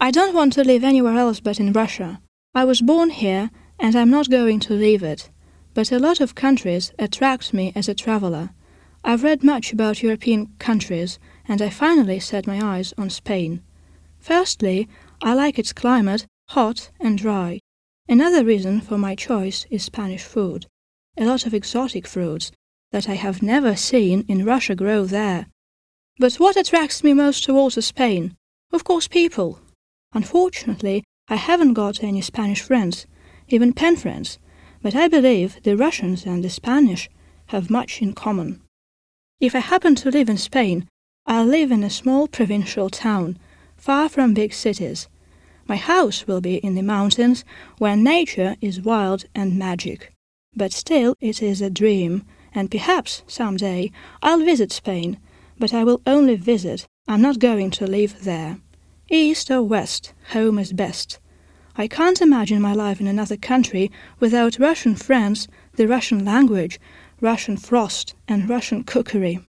I don't want to live anywhere else but in Russia. I was born here and I'm not going to leave it. But a lot of countries attract me as a traveler. I've read much about European countries and I finally set my eyes on Spain. Firstly, I like its climate, hot and dry. Another reason for my choice is Spanish food. A lot of exotic fruits that I have never seen in Russia grow there. But what attracts me most towards Spain? Of course, people. Unfortunately, I haven't got any Spanish friends, even pen friends, but I believe the Russians and the Spanish have much in common. If I happen to live in Spain, I'll live in a small provincial town, far from big cities. My house will be in the mountains, where nature is wild and magic. But still, it is a dream, and perhaps some day I'll visit Spain, but I will only visit. I'm not going to live there. East or West, home is best. I can't imagine my life in another country without Russian friends, the Russian language, Russian frost, and Russian cookery.